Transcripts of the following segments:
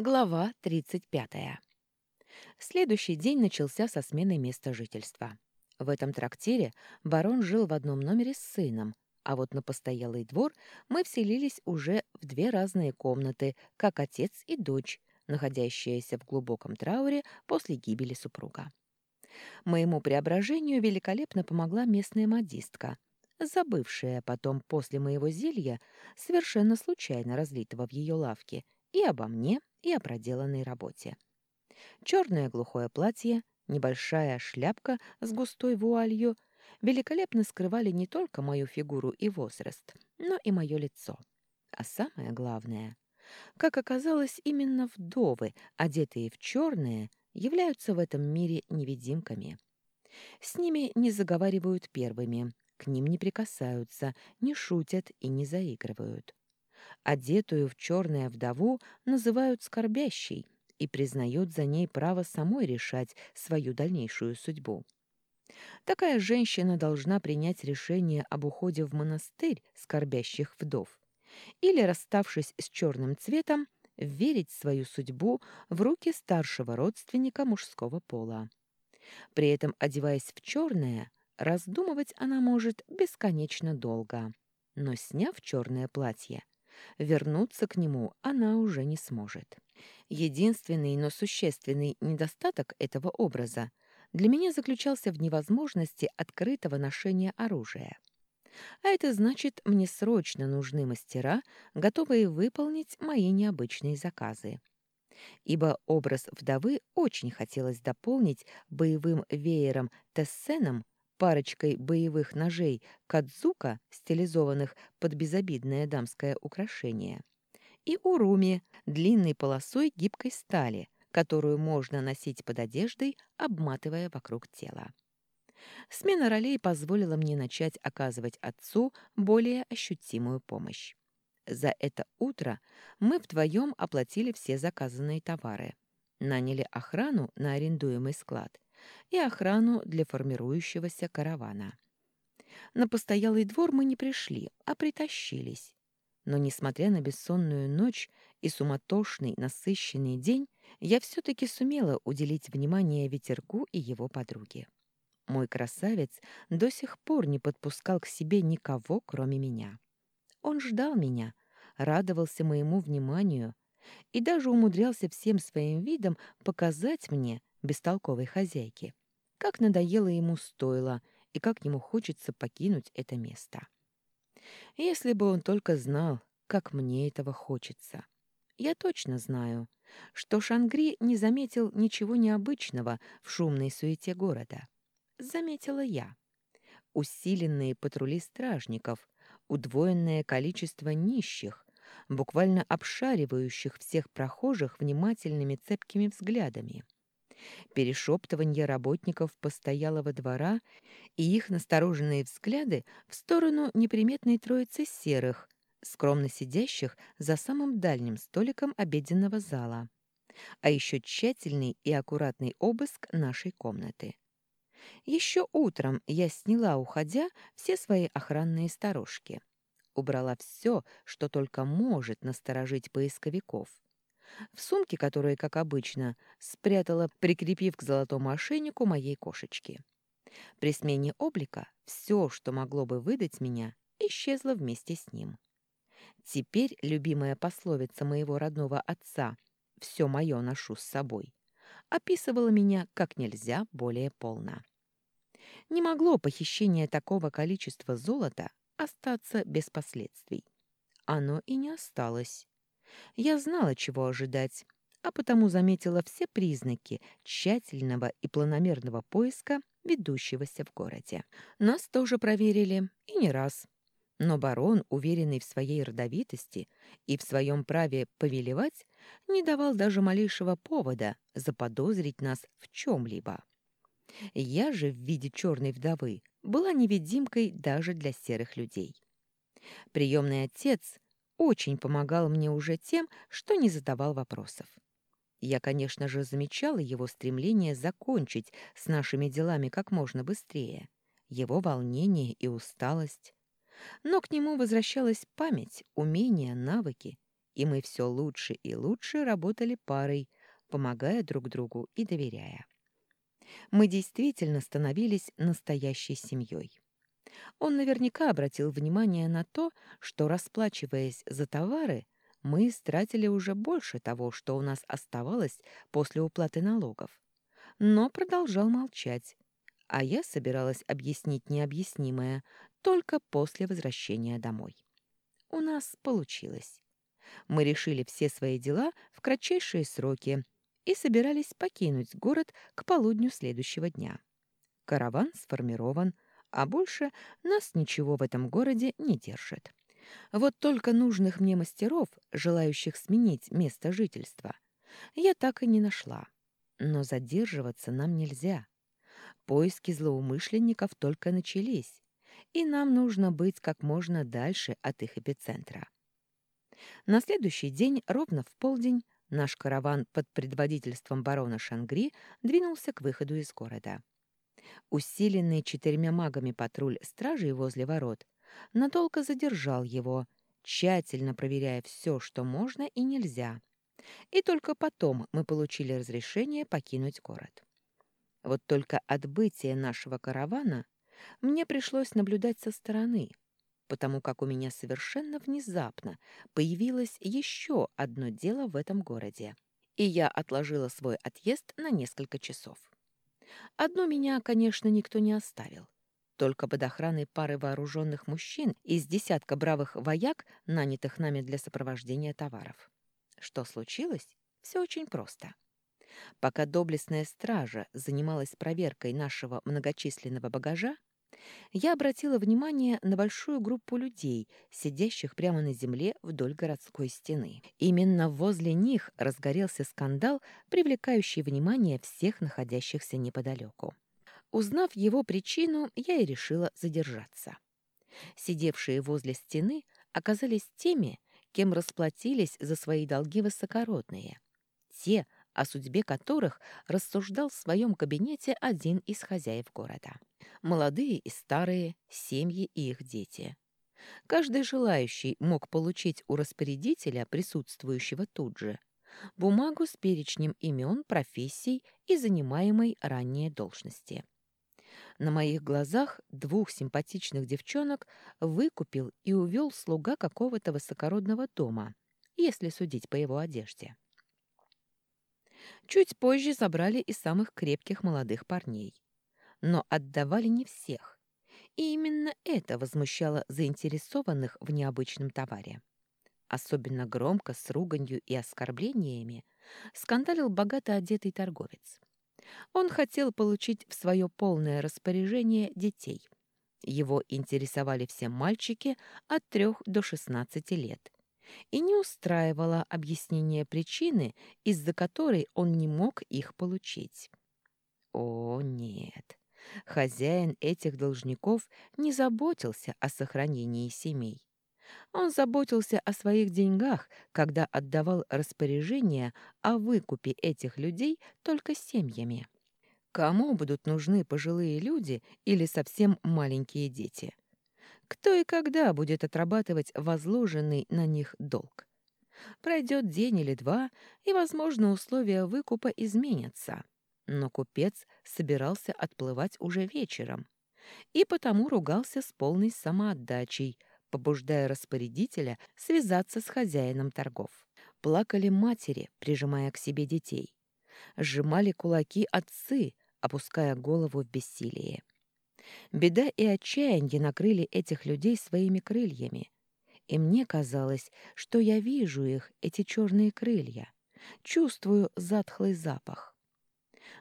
Глава 35. Следующий день начался со смены места жительства. В этом трактире барон жил в одном номере с сыном, а вот на постоялый двор мы вселились уже в две разные комнаты, как отец и дочь, находящиеся в глубоком трауре после гибели супруга. Моему преображению великолепно помогла местная модистка, забывшая потом после моего зелья, совершенно случайно разлитого в ее лавке, и обо мне, и о проделанной работе. Черное глухое платье, небольшая шляпка с густой вуалью великолепно скрывали не только мою фигуру и возраст, но и мое лицо. А самое главное, как оказалось, именно вдовы, одетые в черное, являются в этом мире невидимками. С ними не заговаривают первыми, к ним не прикасаются, не шутят и не заигрывают. Одетую в черное вдову называют скорбящей и признают за ней право самой решать свою дальнейшую судьбу. Такая женщина должна принять решение об уходе в монастырь скорбящих вдов или, расставшись с черным цветом, верить свою судьбу в руки старшего родственника мужского пола. При этом, одеваясь в черное, раздумывать она может бесконечно долго. Но, сняв черное платье, Вернуться к нему она уже не сможет. Единственный, но существенный недостаток этого образа для меня заключался в невозможности открытого ношения оружия. А это значит, мне срочно нужны мастера, готовые выполнить мои необычные заказы. Ибо образ вдовы очень хотелось дополнить боевым веером Тессеном парочкой боевых ножей кадзука, стилизованных под безобидное дамское украшение, и уруми, длинной полосой гибкой стали, которую можно носить под одеждой, обматывая вокруг тела. Смена ролей позволила мне начать оказывать отцу более ощутимую помощь. За это утро мы вдвоем оплатили все заказанные товары, наняли охрану на арендуемый склад и охрану для формирующегося каравана. На постоялый двор мы не пришли, а притащились. Но, несмотря на бессонную ночь и суматошный, насыщенный день, я все-таки сумела уделить внимание ветерку и его подруге. Мой красавец до сих пор не подпускал к себе никого, кроме меня. Он ждал меня, радовался моему вниманию и даже умудрялся всем своим видом показать мне, бестолковой хозяйки. Как надоело ему стоило и как ему хочется покинуть это место. Если бы он только знал, как мне этого хочется. Я точно знаю, что Шангри не заметил ничего необычного в шумной суете города. Заметила я. Усиленные патрули стражников, удвоенное количество нищих, буквально обшаривающих всех прохожих внимательными цепкими взглядами — перешептывание работников постоялого двора и их настороженные взгляды в сторону неприметной троицы серых, скромно сидящих за самым дальним столиком обеденного зала, а еще тщательный и аккуратный обыск нашей комнаты. Еще утром я сняла, уходя, все свои охранные сторожки. Убрала все, что только может насторожить поисковиков — в сумке, которую, как обычно, спрятала, прикрепив к золотому ошейнику моей кошечки. При смене облика все, что могло бы выдать меня, исчезло вместе с ним. Теперь любимая пословица моего родного отца «все мое ношу с собой» описывала меня как нельзя более полно. Не могло похищение такого количества золота остаться без последствий. Оно и не осталось. Я знала, чего ожидать, а потому заметила все признаки тщательного и планомерного поиска, ведущегося в городе. Нас тоже проверили, и не раз. Но барон, уверенный в своей родовитости и в своем праве повелевать, не давал даже малейшего повода заподозрить нас в чем-либо. Я же в виде черной вдовы была невидимкой даже для серых людей. Приемный отец очень помогал мне уже тем, что не задавал вопросов. Я, конечно же, замечала его стремление закончить с нашими делами как можно быстрее, его волнение и усталость. Но к нему возвращалась память, умения, навыки, и мы все лучше и лучше работали парой, помогая друг другу и доверяя. Мы действительно становились настоящей семьей. Он наверняка обратил внимание на то, что, расплачиваясь за товары, мы истратили уже больше того, что у нас оставалось после уплаты налогов. Но продолжал молчать, а я собиралась объяснить необъяснимое только после возвращения домой. У нас получилось. Мы решили все свои дела в кратчайшие сроки и собирались покинуть город к полудню следующего дня. Караван сформирован, а больше нас ничего в этом городе не держит. Вот только нужных мне мастеров, желающих сменить место жительства, я так и не нашла. Но задерживаться нам нельзя. Поиски злоумышленников только начались, и нам нужно быть как можно дальше от их эпицентра. На следующий день, ровно в полдень, наш караван под предводительством барона Шангри двинулся к выходу из города. Усиленный четырьмя магами патруль стражей возле ворот надолго задержал его, тщательно проверяя все, что можно и нельзя. И только потом мы получили разрешение покинуть город. Вот только отбытие нашего каравана мне пришлось наблюдать со стороны, потому как у меня совершенно внезапно появилось еще одно дело в этом городе, и я отложила свой отъезд на несколько часов. Одну меня, конечно, никто не оставил. Только под охраной пары вооруженных мужчин из десятка бравых вояк, нанятых нами для сопровождения товаров. Что случилось? Все очень просто. Пока доблестная стража занималась проверкой нашего многочисленного багажа, я обратила внимание на большую группу людей, сидящих прямо на земле вдоль городской стены. Именно возле них разгорелся скандал, привлекающий внимание всех находящихся неподалеку. Узнав его причину, я и решила задержаться. Сидевшие возле стены оказались теми, кем расплатились за свои долги высокородные. Те, о судьбе которых рассуждал в своем кабинете один из хозяев города. Молодые и старые, семьи и их дети. Каждый желающий мог получить у распорядителя, присутствующего тут же, бумагу с перечнем имен, профессий и занимаемой ранее должности. На моих глазах двух симпатичных девчонок выкупил и увел слуга какого-то высокородного дома, если судить по его одежде. Чуть позже забрали и самых крепких молодых парней. Но отдавали не всех. И именно это возмущало заинтересованных в необычном товаре. Особенно громко, с руганью и оскорблениями, скандалил богато одетый торговец. Он хотел получить в свое полное распоряжение детей. Его интересовали все мальчики от трех до шестнадцати лет. И не устраивало объяснение причины, из-за которой он не мог их получить. О, нет. Хозяин этих должников не заботился о сохранении семей. Он заботился о своих деньгах, когда отдавал распоряжение о выкупе этих людей только семьями. Кому будут нужны пожилые люди или совсем маленькие дети? Кто и когда будет отрабатывать возложенный на них долг? Пройдет день или два, и, возможно, условия выкупа изменятся. Но купец собирался отплывать уже вечером и потому ругался с полной самоотдачей, побуждая распорядителя связаться с хозяином торгов. Плакали матери, прижимая к себе детей. Сжимали кулаки отцы, опуская голову в бессилие. Беда и отчаяние накрыли этих людей своими крыльями. И мне казалось, что я вижу их, эти черные крылья, чувствую затхлый запах.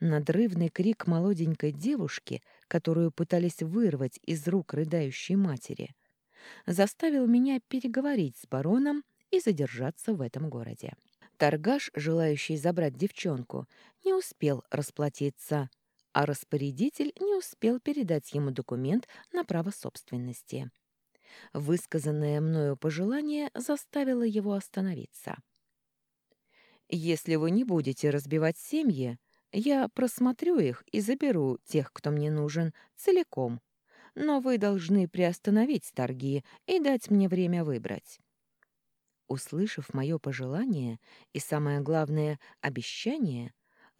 Надрывный крик молоденькой девушки, которую пытались вырвать из рук рыдающей матери, заставил меня переговорить с бароном и задержаться в этом городе. Торгаш, желающий забрать девчонку, не успел расплатиться, а распорядитель не успел передать ему документ на право собственности. Высказанное мною пожелание заставило его остановиться. «Если вы не будете разбивать семьи, я просмотрю их и заберу тех, кто мне нужен, целиком, но вы должны приостановить торги и дать мне время выбрать». Услышав мое пожелание и, самое главное, обещание,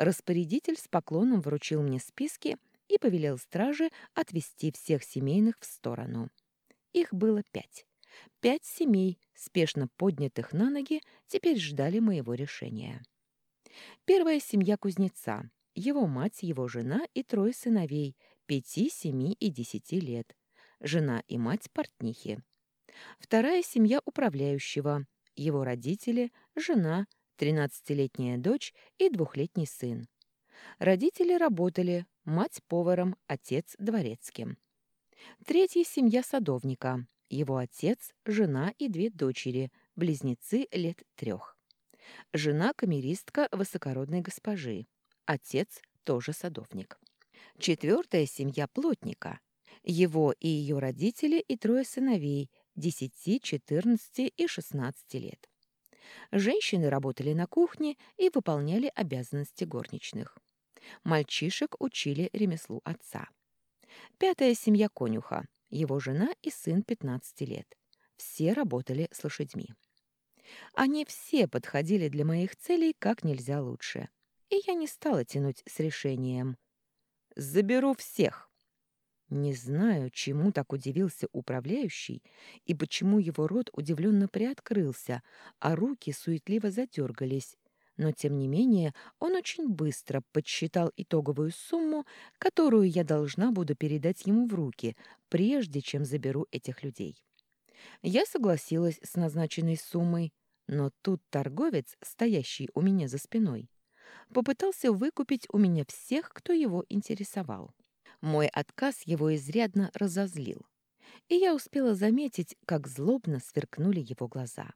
распорядитель с поклоном вручил мне списки и повелел страже отвести всех семейных в сторону. Их было пять. Пять семей, спешно поднятых на ноги, теперь ждали моего решения. Первая семья кузнеца, его мать, его жена и трое сыновей, пяти, семи и десяти лет. Жена и мать портнихи. Вторая семья управляющего, его родители, жена, тринадцатилетняя дочь и двухлетний сын. Родители работали, мать поваром, отец дворецким. Третья семья садовника, его отец, жена и две дочери, близнецы лет трех. Жена камеристка высокородной госпожи, отец тоже садовник. Четвертая семья плотника, его и ее родители и трое сыновей, 10, 14 и 16 лет. Женщины работали на кухне и выполняли обязанности горничных. Мальчишек учили ремеслу отца. Пятая семья конюха, его жена и сын 15 лет. Все работали с лошадьми. Они все подходили для моих целей как нельзя лучше. И я не стала тянуть с решением. «Заберу всех!» Не знаю, чему так удивился управляющий и почему его рот удивленно приоткрылся, а руки суетливо задергались. Но, тем не менее, он очень быстро подсчитал итоговую сумму, которую я должна буду передать ему в руки, прежде чем заберу этих людей. Я согласилась с назначенной суммой, но тут торговец, стоящий у меня за спиной, попытался выкупить у меня всех, кто его интересовал. Мой отказ его изрядно разозлил, и я успела заметить, как злобно сверкнули его глаза.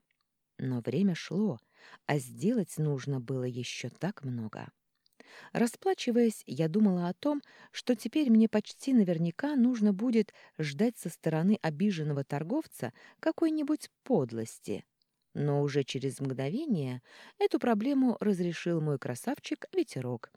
Но время шло, а сделать нужно было еще так много. Расплачиваясь, я думала о том, что теперь мне почти наверняка нужно будет ждать со стороны обиженного торговца какой-нибудь подлости. Но уже через мгновение эту проблему разрешил мой красавчик-ветерок.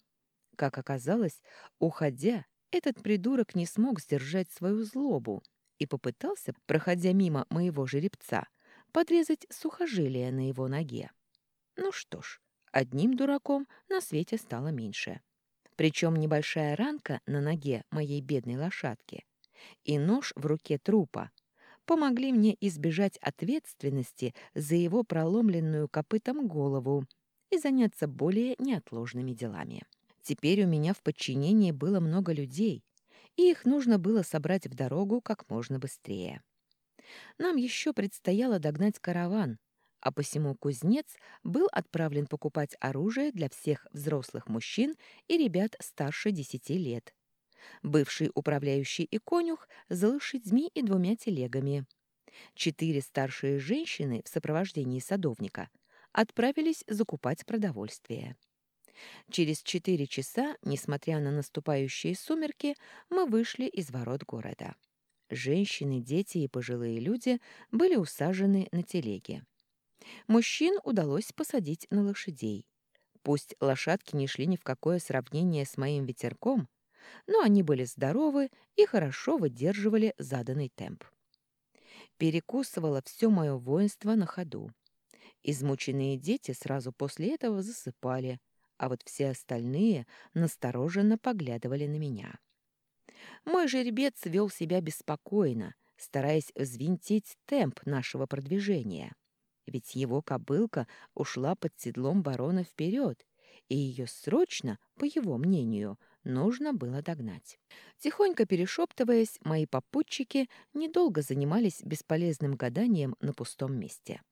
Как оказалось, уходя, этот придурок не смог сдержать свою злобу и попытался, проходя мимо моего жеребца, подрезать сухожилие на его ноге. Ну что ж, одним дураком на свете стало меньше. Причем небольшая ранка на ноге моей бедной лошадки и нож в руке трупа помогли мне избежать ответственности за его проломленную копытом голову и заняться более неотложными делами. Теперь у меня в подчинении было много людей, и их нужно было собрать в дорогу как можно быстрее. Нам еще предстояло догнать караван, а посему кузнец был отправлен покупать оружие для всех взрослых мужчин и ребят старше десяти лет. Бывший управляющий и конюх за лошадьми и двумя телегами. Четыре старшие женщины в сопровождении садовника отправились закупать продовольствие. Через четыре часа, несмотря на наступающие сумерки, мы вышли из ворот города. Женщины, дети и пожилые люди были усажены на телеге. Мужчин удалось посадить на лошадей. Пусть лошадки не шли ни в какое сравнение с моим ветерком, но они были здоровы и хорошо выдерживали заданный темп. Перекусывало все мое воинство на ходу. Измученные дети сразу после этого засыпали, а вот все остальные настороженно поглядывали на меня. Мой жеребец вел себя беспокойно, стараясь взвинтить темп нашего продвижения. Ведь его кобылка ушла под седлом барона вперед, и ее срочно, по его мнению, нужно было догнать. Тихонько перешептываясь, мои попутчики недолго занимались бесполезным гаданием на пустом месте.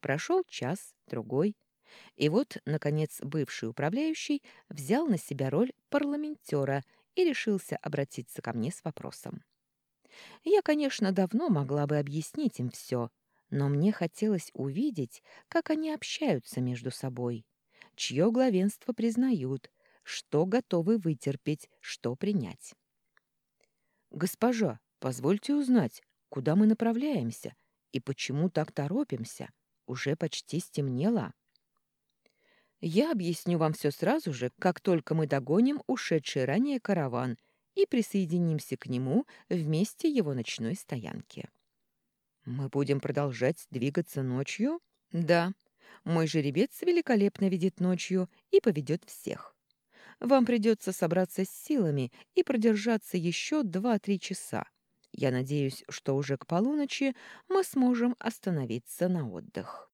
Прошел час, другой — и вот, наконец, бывший управляющий взял на себя роль парламентера и решился обратиться ко мне с вопросом. Я, конечно, давно могла бы объяснить им все, но мне хотелось увидеть, как они общаются между собой, чье главенство признают, что готовы вытерпеть, что принять. «Госпожа, позвольте узнать, куда мы направляемся и почему так торопимся? Уже почти стемнело». Я объясню вам все сразу же, как только мы догоним ушедший ранее караван и присоединимся к нему вместе его ночной стоянки. Мы будем продолжать двигаться ночью? Да, мой жеребец великолепно видит ночью и поведет всех. Вам придется собраться с силами и продержаться еще два-три часа. Я надеюсь, что уже к полуночи мы сможем остановиться на отдых.